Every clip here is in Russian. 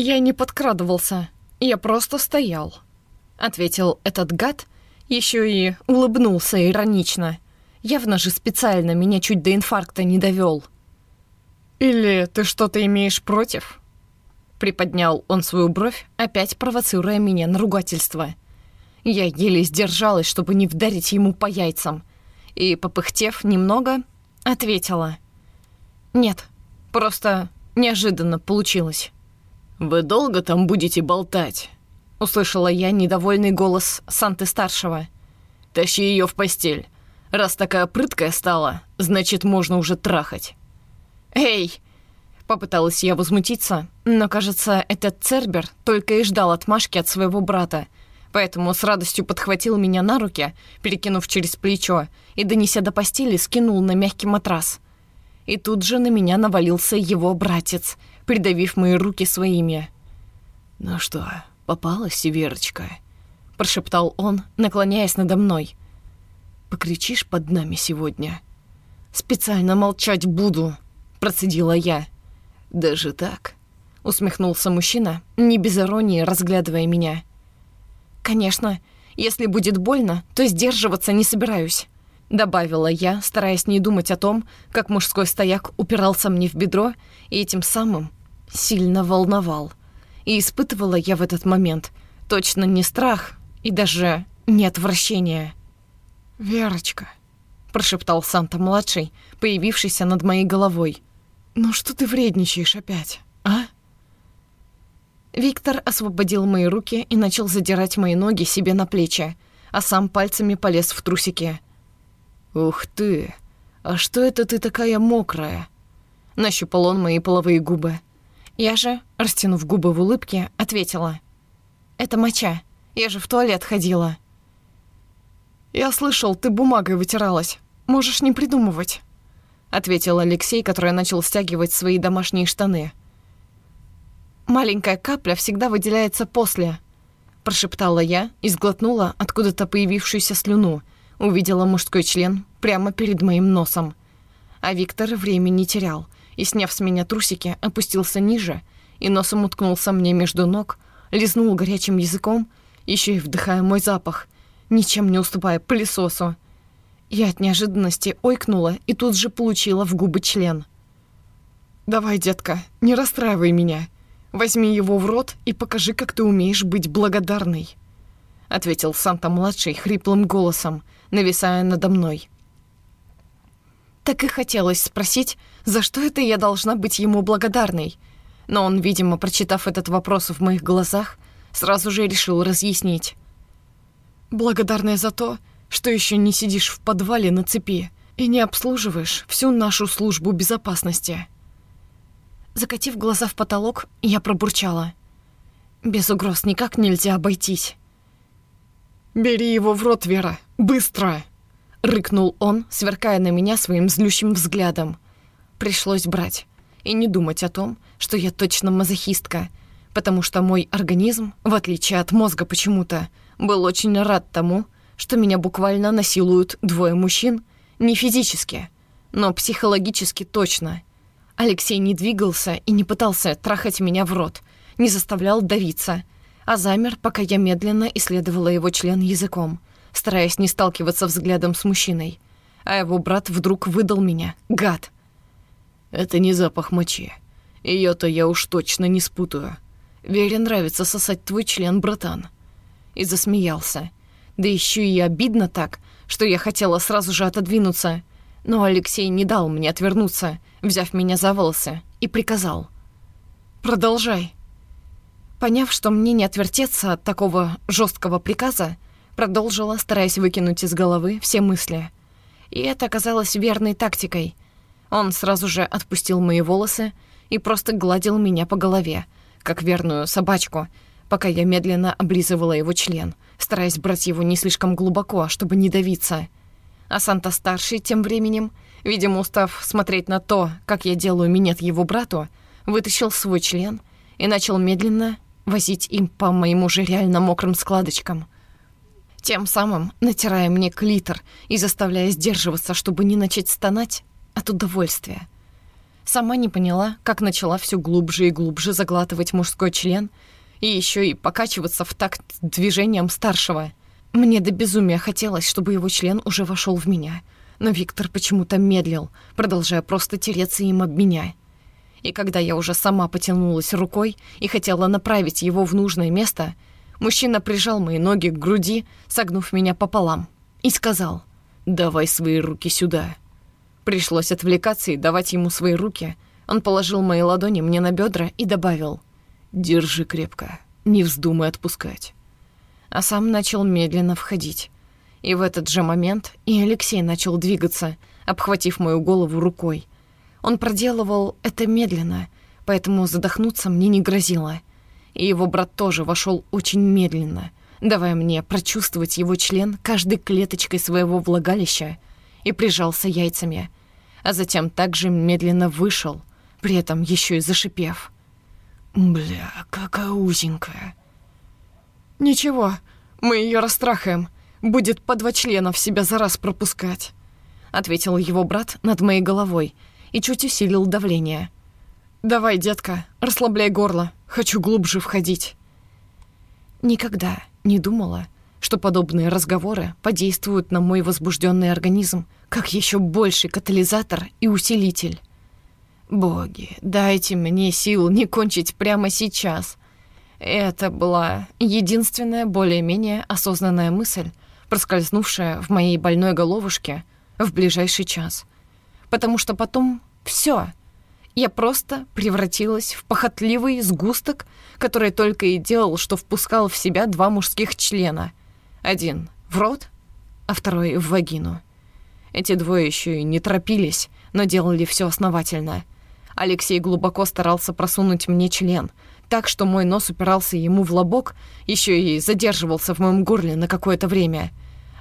«Я не подкрадывался, я просто стоял», — ответил этот гад, еще и улыбнулся иронично. Явно же специально меня чуть до инфаркта не довел. «Или ты что-то имеешь против?» Приподнял он свою бровь, опять провоцируя меня на ругательство. Я еле сдержалась, чтобы не вдарить ему по яйцам, и, попыхтев немного, ответила. «Нет, просто неожиданно получилось». «Вы долго там будете болтать?» — услышала я недовольный голос Санты-старшего. «Тащи ее в постель. Раз такая прыткая стала, значит, можно уже трахать». «Эй!» — попыталась я возмутиться, но, кажется, этот Цербер только и ждал отмашки от своего брата, поэтому с радостью подхватил меня на руки, перекинув через плечо, и, донеся до постели, скинул на мягкий матрас. И тут же на меня навалился его братец, придавив мои руки своими. «Ну что, попалась, Верочка?» — прошептал он, наклоняясь надо мной. «Покричишь под нами сегодня?» «Специально молчать буду», — процедила я. «Даже так?» — усмехнулся мужчина, не без иронии разглядывая меня. «Конечно, если будет больно, то сдерживаться не собираюсь», — добавила я, стараясь не думать о том, как мужской стояк упирался мне в бедро и этим самым сильно волновал. И испытывала я в этот момент точно не страх и даже не отвращение. «Верочка», — прошептал Санта-младший, появившийся над моей головой. «Ну что ты вредничаешь опять, а?» Виктор освободил мои руки и начал задирать мои ноги себе на плечи, а сам пальцами полез в трусики. «Ух ты! А что это ты такая мокрая?» Нащупал он мои половые губы. Я же, растянув губы в улыбке, ответила. «Это моча. Я же в туалет ходила». «Я слышал, ты бумагой вытиралась. Можешь не придумывать», — ответил Алексей, который начал стягивать свои домашние штаны. «Маленькая капля всегда выделяется после», — прошептала я и сглотнула откуда-то появившуюся слюну, увидела мужской член прямо перед моим носом. А Виктор времени терял — и, сняв с меня трусики, опустился ниже и носом уткнулся мне между ног, лизнул горячим языком, еще и вдыхая мой запах, ничем не уступая пылесосу. Я от неожиданности ойкнула и тут же получила в губы член. «Давай, детка, не расстраивай меня. Возьми его в рот и покажи, как ты умеешь быть благодарной», — ответил Санта-младший хриплым голосом, нависая надо мной. Так и хотелось спросить, за что это я должна быть ему благодарной. Но он, видимо, прочитав этот вопрос в моих глазах, сразу же решил разъяснить. «Благодарная за то, что еще не сидишь в подвале на цепи и не обслуживаешь всю нашу службу безопасности». Закатив глаза в потолок, я пробурчала. «Без угроз никак нельзя обойтись». «Бери его в рот, Вера, быстро!» — рыкнул он, сверкая на меня своим злющим взглядом. Пришлось брать и не думать о том, что я точно мазохистка, потому что мой организм, в отличие от мозга почему-то, был очень рад тому, что меня буквально насилуют двое мужчин, не физически, но психологически точно. Алексей не двигался и не пытался трахать меня в рот, не заставлял давиться, а замер, пока я медленно исследовала его член языком — стараясь не сталкиваться взглядом с мужчиной. А его брат вдруг выдал меня. Гад. Это не запах мочи. Ее-то я уж точно не спутаю. Вере нравится сосать твой член, братан. И засмеялся. Да еще и обидно так, что я хотела сразу же отодвинуться. Но Алексей не дал мне отвернуться, взяв меня за волосы, и приказал. «Продолжай». Поняв, что мне не отвертеться от такого жесткого приказа, Продолжила, стараясь выкинуть из головы все мысли. И это оказалось верной тактикой. Он сразу же отпустил мои волосы и просто гладил меня по голове, как верную собачку, пока я медленно облизывала его член, стараясь брать его не слишком глубоко, чтобы не давиться. А Санта-старший тем временем, видимо, устав смотреть на то, как я делаю минет его брату, вытащил свой член и начал медленно возить им по моему же реально мокрым складочкам — тем самым натирая мне клитор и заставляя сдерживаться, чтобы не начать стонать от удовольствия. Сама не поняла, как начала все глубже и глубже заглатывать мужской член и еще и покачиваться в такт движением старшего. Мне до безумия хотелось, чтобы его член уже вошел в меня, но Виктор почему-то медлил, продолжая просто тереться им об меня. И когда я уже сама потянулась рукой и хотела направить его в нужное место, мужчина прижал мои ноги к груди, согнув меня пополам, и сказал «Давай свои руки сюда». Пришлось отвлекаться и давать ему свои руки. Он положил мои ладони мне на бедра и добавил «Держи крепко, не вздумай отпускать». А сам начал медленно входить. И в этот же момент и Алексей начал двигаться, обхватив мою голову рукой. Он проделывал это медленно, поэтому задохнуться мне не грозило. И его брат тоже вошел очень медленно, давая мне прочувствовать его член каждой клеточкой своего влагалища и прижался яйцами, а затем также медленно вышел, при этом еще и зашипев. «Бля, какая узенькая!» «Ничего, мы ее растрахаем. Будет по два члена в себя за раз пропускать», — ответил его брат над моей головой и чуть усилил давление. «Давай, детка, расслабляй горло, хочу глубже входить». Никогда не думала, что подобные разговоры подействуют на мой возбужденный организм как еще больший катализатор и усилитель. Боги, дайте мне сил не кончить прямо сейчас. Это была единственная более-менее осознанная мысль, проскользнувшая в моей больной головушке в ближайший час. Потому что потом все. Я просто превратилась в похотливый сгусток, который только и делал, что впускал в себя два мужских члена. Один в рот, а второй в вагину. Эти двое еще и не торопились, но делали все основательно. Алексей глубоко старался просунуть мне член, так что мой нос упирался ему в лобок, еще и задерживался в моем горле на какое-то время.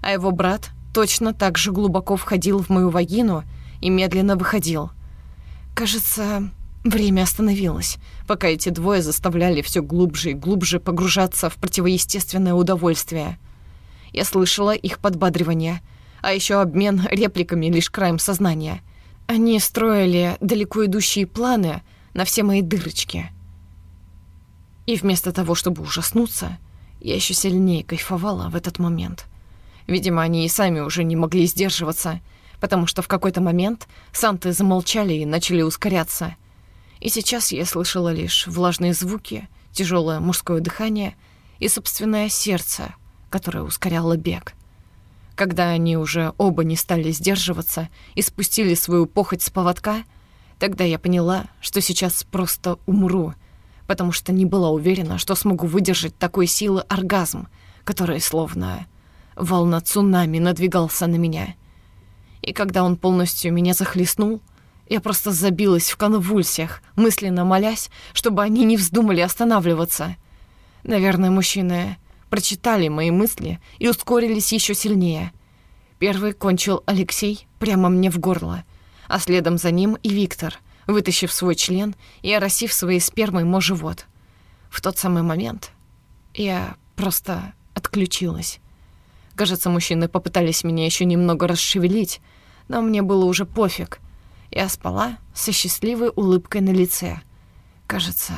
А его брат точно так же глубоко входил в мою вагину и медленно выходил. Кажется, время остановилось, пока эти двое заставляли все глубже и глубже погружаться в противоестественное удовольствие. Я слышала их подбадривание — а еще обмен репликами лишь краем сознания. Они строили далеко идущие планы на все мои дырочки. И вместо того, чтобы ужаснуться, я еще сильнее кайфовала в этот момент. Видимо, они и сами уже не могли сдерживаться, потому что в какой-то момент санты замолчали и начали ускоряться. И сейчас я слышала лишь влажные звуки, тяжелое мужское дыхание и собственное сердце, которое ускоряло бег. Когда они уже оба не стали сдерживаться и спустили свою похоть с поводка, тогда я поняла, что сейчас просто умру, потому что не была уверена, что смогу выдержать такой силы оргазм, который словно волна цунами надвигался на меня. И когда он полностью меня захлестнул, я просто забилась в конвульсиях, мысленно молясь, чтобы они не вздумали останавливаться. Наверное, мужчины прочитали мои мысли и ускорились еще сильнее. Первый кончил Алексей прямо мне в горло, а следом за ним и Виктор, вытащив свой член и оросив своей спермой мой живот. В тот самый момент я просто отключилась. Кажется, мужчины попытались меня еще немного расшевелить, но мне было уже пофиг. Я спала со счастливой улыбкой на лице. Кажется,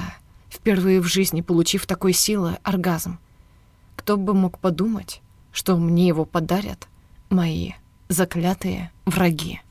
впервые в жизни получив такой силы оргазм. Кто бы мог подумать, что мне его подарят мои заклятые враги?